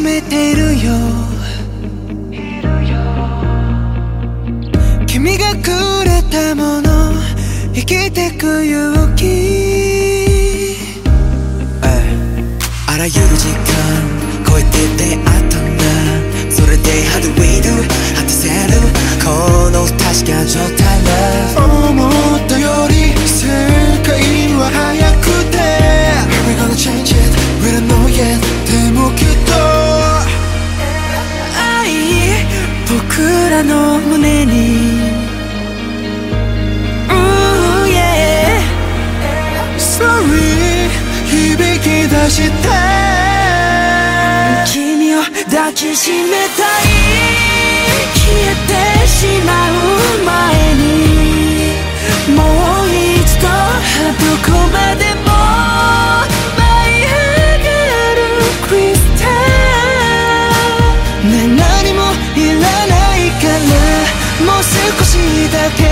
めてるよ。君がくれたもの生きてく勇気。あらゆる時間超えて出会ったんだ。それで How do we do 果たせるこの確か状態。僕らの胸に。Ooh yeah. Sorry 響き出して。君を抱きしめたい。消えてしまう。た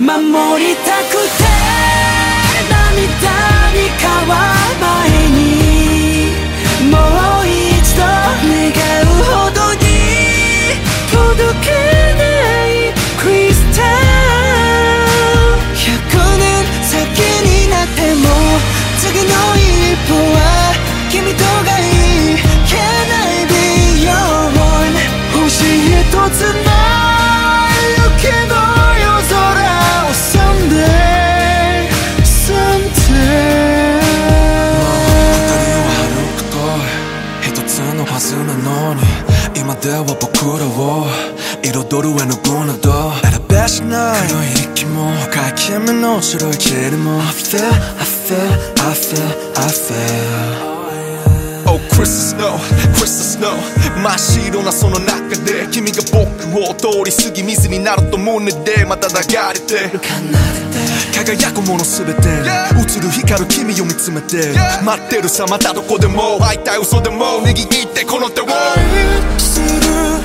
守りたくて涙に変わる前にもう今では僕らを彩る絵の具など選べしない黒い息も深い君の白い霧も I feel, I feel, I feel, I feel Oh, Crystal Snow, Crystal Snow 真っ白なその中で君が僕を通り過ぎ水になると胸でまた流れて輝くものすべて映る光る君を見つめて待ってるさまたどこでも会いたい嘘でも握ってこの手をする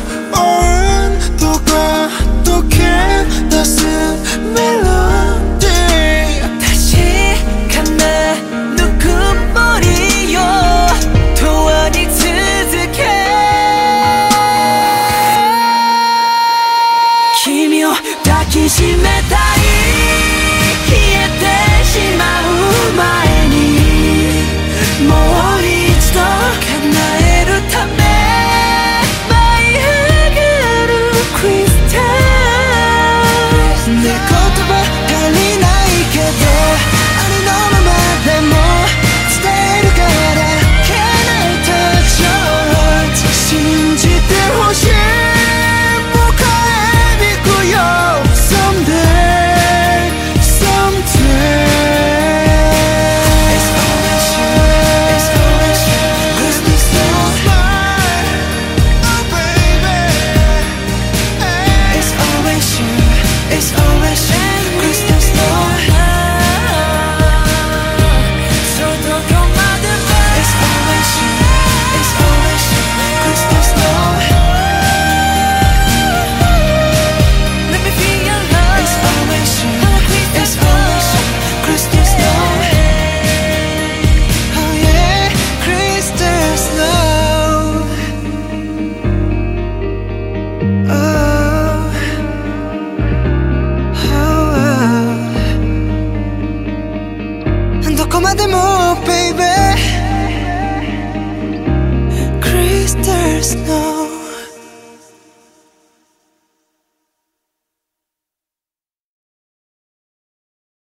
there's no